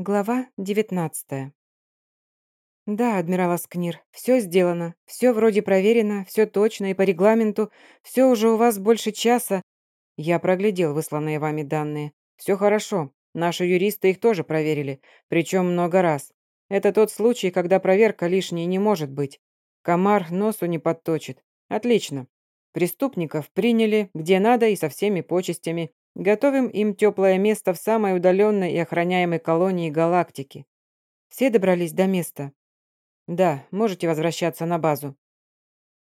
Глава 19 «Да, адмирал Аскнир, все сделано, все вроде проверено, все точно и по регламенту, все уже у вас больше часа». Я проглядел высланные вами данные. Все хорошо, наши юристы их тоже проверили, причем много раз. Это тот случай, когда проверка лишней не может быть. Комар носу не подточит. Отлично. Преступников приняли, где надо и со всеми почестями. Готовим им теплое место в самой удаленной и охраняемой колонии галактики. Все добрались до места? Да, можете возвращаться на базу.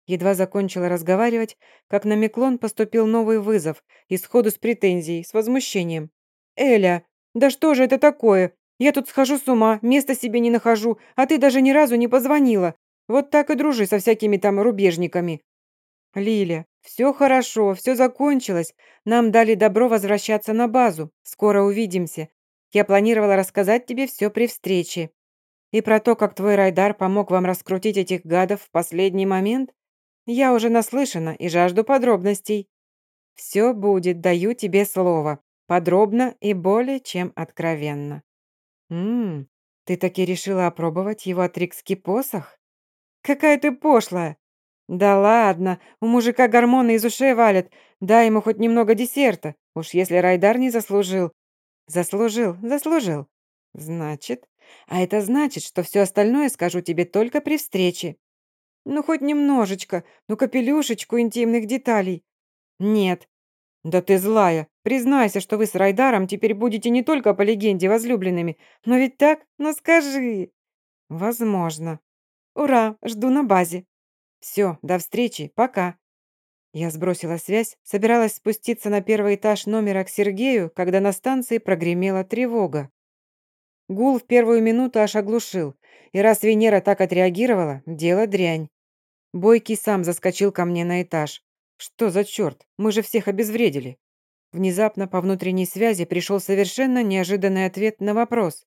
Едва закончила разговаривать, как на Миклон поступил новый вызов, и сходу с претензией, с возмущением. «Эля, да что же это такое? Я тут схожу с ума, места себе не нахожу, а ты даже ни разу не позвонила. Вот так и дружи со всякими там рубежниками». «Лиля, все хорошо, все закончилось. Нам дали добро возвращаться на базу. Скоро увидимся. Я планировала рассказать тебе все при встрече. И про то, как твой Райдар помог вам раскрутить этих гадов в последний момент, я уже наслышана и жажду подробностей. Все будет, даю тебе слово. Подробно и более чем откровенно. Ммм, ты таки решила опробовать его атрикский посох? Какая ты пошлая! «Да ладно, у мужика гормоны из ушей валят. Дай ему хоть немного десерта. Уж если Райдар не заслужил». «Заслужил, заслужил». «Значит? А это значит, что все остальное скажу тебе только при встрече». «Ну, хоть немножечко, ну, капелюшечку интимных деталей». «Нет». «Да ты злая. Признайся, что вы с Райдаром теперь будете не только по легенде возлюбленными. Но ведь так? Ну, скажи». «Возможно». «Ура, жду на базе». Все, до встречи, пока». Я сбросила связь, собиралась спуститься на первый этаж номера к Сергею, когда на станции прогремела тревога. Гул в первую минуту аж оглушил, и раз Венера так отреагировала, дело дрянь. Бойкий сам заскочил ко мне на этаж. Что за черт? Мы же всех обезвредили. Внезапно по внутренней связи пришел совершенно неожиданный ответ на вопрос.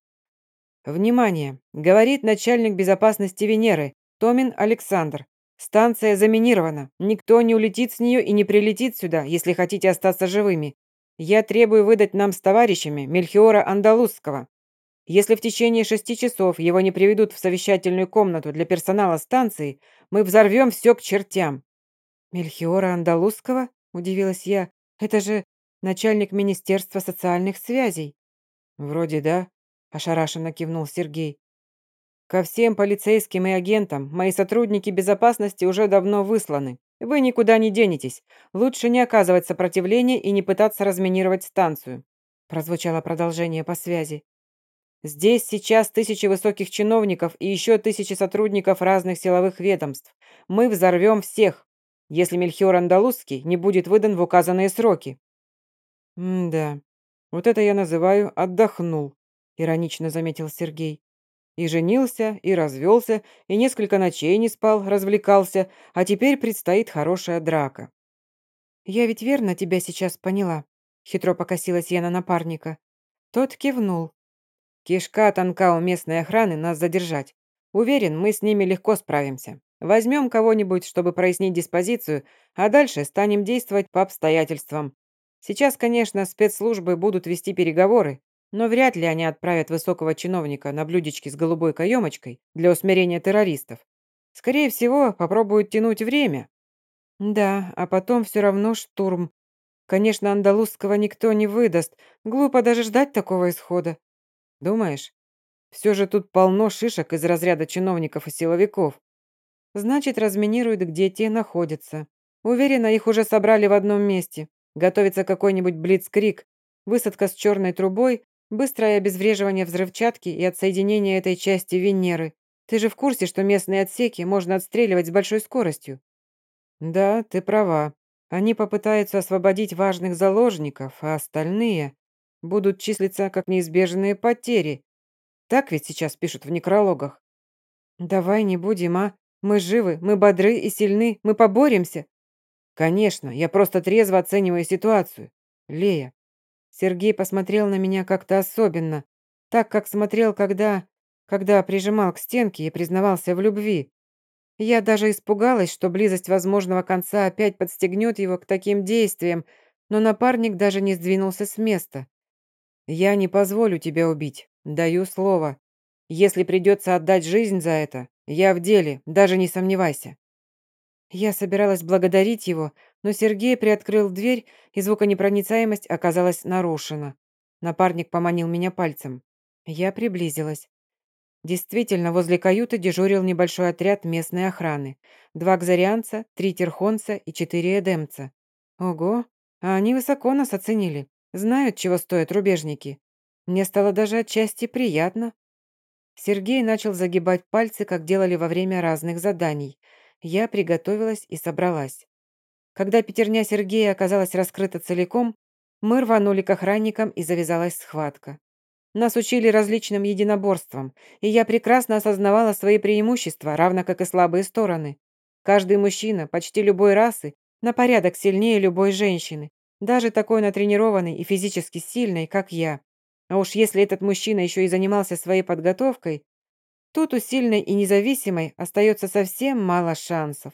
«Внимание!» — говорит начальник безопасности Венеры, Томин Александр. Станция заминирована. Никто не улетит с нее и не прилетит сюда, если хотите остаться живыми. Я требую выдать нам с товарищами Мельхиора Андалузского. Если в течение шести часов его не приведут в совещательную комнату для персонала станции, мы взорвем все к чертям». «Мельхиора Андалузского?» – удивилась я. «Это же начальник Министерства социальных связей». «Вроде да», – ошарашенно кивнул Сергей. Ко всем полицейским и агентам мои сотрудники безопасности уже давно высланы. Вы никуда не денетесь. Лучше не оказывать сопротивления и не пытаться разминировать станцию. Прозвучало продолжение по связи. Здесь сейчас тысячи высоких чиновников и еще тысячи сотрудников разных силовых ведомств. Мы взорвем всех, если Мельхиор Андалузский не будет выдан в указанные сроки. «М-да, вот это я называю «отдохнул», — иронично заметил Сергей. И женился, и развелся, и несколько ночей не спал, развлекался, а теперь предстоит хорошая драка. «Я ведь верно тебя сейчас поняла», — хитро покосилась я на напарника. Тот кивнул. «Кишка тонка у местной охраны нас задержать. Уверен, мы с ними легко справимся. Возьмем кого-нибудь, чтобы прояснить диспозицию, а дальше станем действовать по обстоятельствам. Сейчас, конечно, спецслужбы будут вести переговоры, но вряд ли они отправят высокого чиновника на блюдечке с голубой каемочкой для усмирения террористов. Скорее всего, попробуют тянуть время. Да, а потом все равно штурм. Конечно, андалузского никто не выдаст. Глупо даже ждать такого исхода. Думаешь? Все же тут полно шишек из разряда чиновников и силовиков. Значит, разминируют, где те находятся. Уверена, их уже собрали в одном месте. Готовится какой-нибудь блицкрик, высадка с черной трубой Быстрое обезвреживание взрывчатки и отсоединение этой части Венеры. Ты же в курсе, что местные отсеки можно отстреливать с большой скоростью?» «Да, ты права. Они попытаются освободить важных заложников, а остальные будут числиться как неизбежные потери. Так ведь сейчас пишут в некрологах». «Давай не будем, а? Мы живы, мы бодры и сильны, мы поборемся». «Конечно, я просто трезво оцениваю ситуацию. Лея, Сергей посмотрел на меня как-то особенно, так, как смотрел, когда... когда прижимал к стенке и признавался в любви. Я даже испугалась, что близость возможного конца опять подстегнет его к таким действиям, но напарник даже не сдвинулся с места. «Я не позволю тебя убить. Даю слово. Если придется отдать жизнь за это, я в деле, даже не сомневайся. Я собиралась благодарить его, но Сергей приоткрыл дверь, и звуконепроницаемость оказалась нарушена. Напарник поманил меня пальцем. Я приблизилась. Действительно, возле каюты дежурил небольшой отряд местной охраны. Два кзарианца, три терхонца и четыре эдемца. Ого, а они высоко нас оценили. Знают, чего стоят рубежники. Мне стало даже отчасти приятно. Сергей начал загибать пальцы, как делали во время разных заданий. Я приготовилась и собралась. Когда пятерня Сергея оказалась раскрыта целиком, мы рванули к охранникам и завязалась схватка. Нас учили различным единоборствам, и я прекрасно осознавала свои преимущества, равно как и слабые стороны. Каждый мужчина, почти любой расы, на порядок сильнее любой женщины, даже такой натренированной и физически сильной, как я. А уж если этот мужчина еще и занимался своей подготовкой, тут у сильной и независимой остается совсем мало шансов.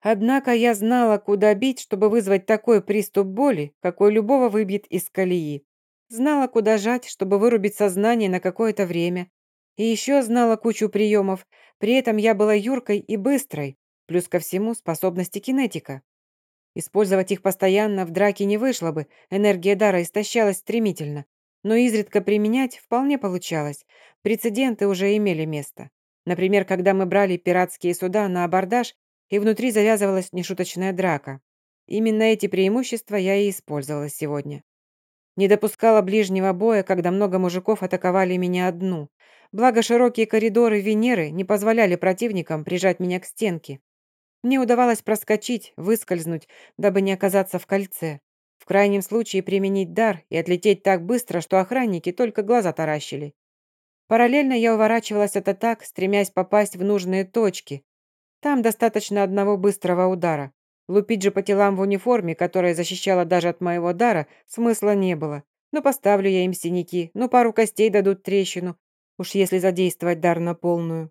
Однако я знала, куда бить, чтобы вызвать такой приступ боли, какой любого выбьет из колеи. Знала, куда жать, чтобы вырубить сознание на какое-то время. И еще знала кучу приемов. При этом я была юркой и быстрой, плюс ко всему способности кинетика. Использовать их постоянно в драке не вышло бы, энергия дара истощалась стремительно. Но изредка применять вполне получалось. Прецеденты уже имели место. Например, когда мы брали пиратские суда на абордаж, и внутри завязывалась нешуточная драка. Именно эти преимущества я и использовала сегодня. Не допускала ближнего боя, когда много мужиков атаковали меня одну. Благо, широкие коридоры Венеры не позволяли противникам прижать меня к стенке. Мне удавалось проскочить, выскользнуть, дабы не оказаться в кольце. В крайнем случае применить дар и отлететь так быстро, что охранники только глаза таращили. Параллельно я уворачивалась от атак, стремясь попасть в нужные точки. Там достаточно одного быстрого удара. Лупить же по телам в униформе, которая защищала даже от моего дара, смысла не было. Ну, поставлю я им синяки, ну, пару костей дадут трещину. Уж если задействовать дар на полную.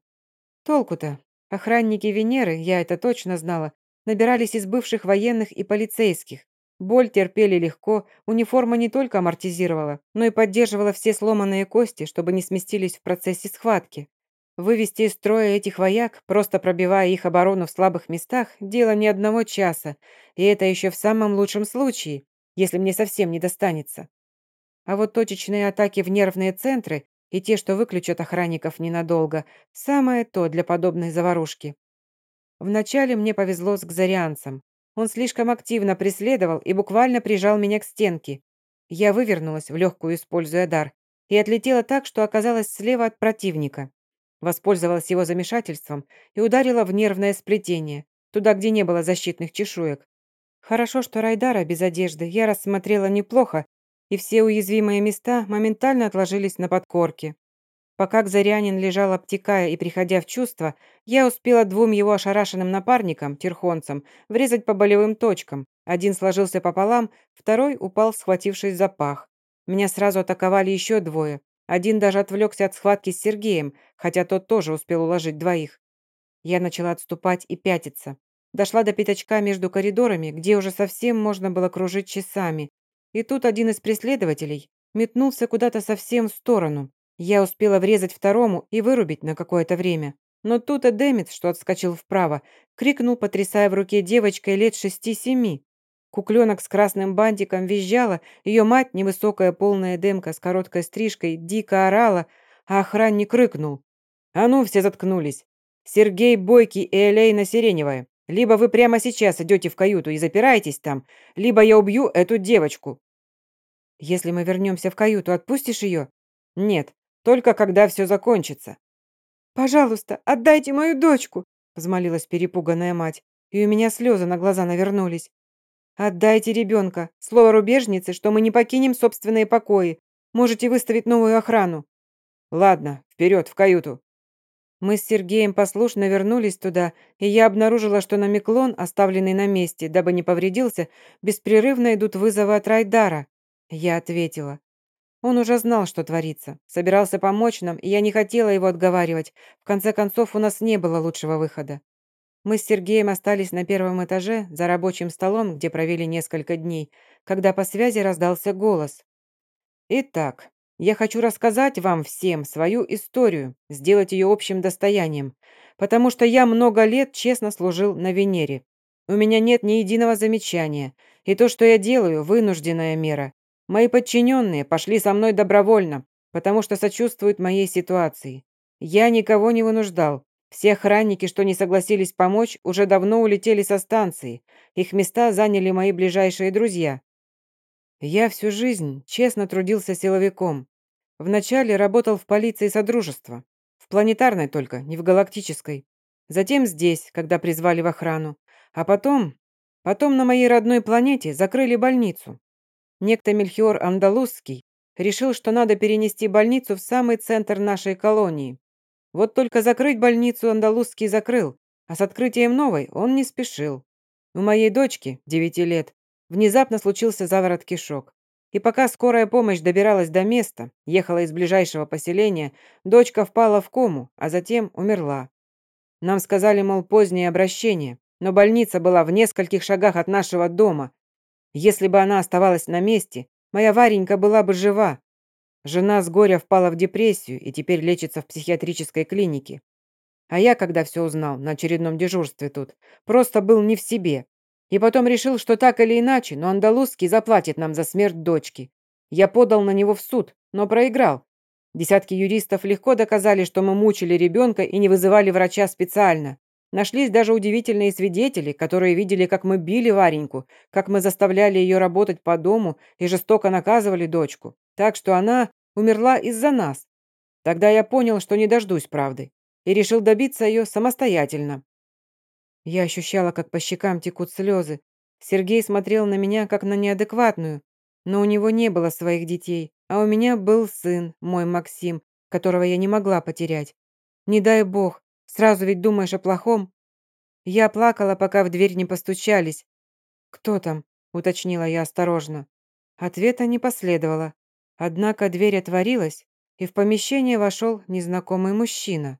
Толку-то? Охранники Венеры, я это точно знала, набирались из бывших военных и полицейских. Боль терпели легко, униформа не только амортизировала, но и поддерживала все сломанные кости, чтобы не сместились в процессе схватки. Вывести из строя этих вояк, просто пробивая их оборону в слабых местах, дело не одного часа, и это еще в самом лучшем случае, если мне совсем не достанется. А вот точечные атаки в нервные центры и те, что выключат охранников ненадолго, самое то для подобной заварушки. Вначале мне повезло с кзарианцем. Он слишком активно преследовал и буквально прижал меня к стенке. Я вывернулась в легкую, используя дар, и отлетела так, что оказалась слева от противника. Воспользовалась его замешательством и ударила в нервное сплетение, туда, где не было защитных чешуек. Хорошо, что Райдара без одежды я рассмотрела неплохо, и все уязвимые места моментально отложились на подкорке. Пока Кзарянин лежал обтекая и приходя в чувство, я успела двум его ошарашенным напарникам, терхонцам, врезать по болевым точкам. Один сложился пополам, второй упал, схватившись за пах. Меня сразу атаковали еще двое, один даже отвлекся от схватки с Сергеем, хотя тот тоже успел уложить двоих. Я начала отступать и пятиться. Дошла до пятачка между коридорами, где уже совсем можно было кружить часами. И тут один из преследователей метнулся куда-то совсем в сторону. Я успела врезать второму и вырубить на какое-то время. Но тут Эдемит, что отскочил вправо, крикнул, потрясая в руке девочкой лет шести-семи. Кукленок с красным бантиком визжала, ее мать, невысокая полная демка с короткой стрижкой, дико орала, а охранник рыкнул. «А ну, все заткнулись! Сергей Бойкий и Элейна Сиреневая, либо вы прямо сейчас идете в каюту и запираетесь там, либо я убью эту девочку!» «Если мы вернемся в каюту, отпустишь ее?» «Нет, только когда все закончится». «Пожалуйста, отдайте мою дочку!» взмолилась перепуганная мать, и у меня слезы на глаза навернулись. «Отдайте ребенка. Слово рубежницы, что мы не покинем собственные покои. Можете выставить новую охрану». «Ладно, вперед, в каюту». Мы с Сергеем послушно вернулись туда, и я обнаружила, что на Миклон, оставленный на месте, дабы не повредился, беспрерывно идут вызовы от Райдара. Я ответила. Он уже знал, что творится. Собирался помочь нам, и я не хотела его отговаривать. В конце концов, у нас не было лучшего выхода. Мы с Сергеем остались на первом этаже, за рабочим столом, где провели несколько дней, когда по связи раздался голос. «Итак, Я хочу рассказать вам всем свою историю, сделать ее общим достоянием, потому что я много лет честно служил на Венере. У меня нет ни единого замечания, и то, что я делаю, вынужденная мера. Мои подчиненные пошли со мной добровольно, потому что сочувствуют моей ситуации. Я никого не вынуждал. Все охранники, что не согласились помочь, уже давно улетели со станции. Их места заняли мои ближайшие друзья. Я всю жизнь честно трудился силовиком. Вначале работал в полиции Содружества. В планетарной только, не в галактической. Затем здесь, когда призвали в охрану. А потом... Потом на моей родной планете закрыли больницу. Некто Мельхиор Андалузский решил, что надо перенести больницу в самый центр нашей колонии. Вот только закрыть больницу Андалузский закрыл, а с открытием новой он не спешил. У моей дочки, 9 лет, внезапно случился заворот кишок. И пока скорая помощь добиралась до места, ехала из ближайшего поселения, дочка впала в кому, а затем умерла. Нам сказали, мол, позднее обращение, но больница была в нескольких шагах от нашего дома. Если бы она оставалась на месте, моя Варенька была бы жива. Жена с горя впала в депрессию и теперь лечится в психиатрической клинике. А я, когда все узнал на очередном дежурстве тут, просто был не в себе. И потом решил, что так или иначе, но Андалузский заплатит нам за смерть дочки. Я подал на него в суд, но проиграл. Десятки юристов легко доказали, что мы мучили ребенка и не вызывали врача специально. Нашлись даже удивительные свидетели, которые видели, как мы били Вареньку, как мы заставляли ее работать по дому и жестоко наказывали дочку. Так что она умерла из-за нас. Тогда я понял, что не дождусь правды, и решил добиться ее самостоятельно. Я ощущала, как по щекам текут слезы. Сергей смотрел на меня, как на неадекватную, но у него не было своих детей, а у меня был сын, мой Максим, которого я не могла потерять. Не дай бог, сразу ведь думаешь о плохом. Я плакала, пока в дверь не постучались. «Кто там?» – уточнила я осторожно. Ответа не последовало. Однако дверь отворилась, и в помещение вошел незнакомый мужчина.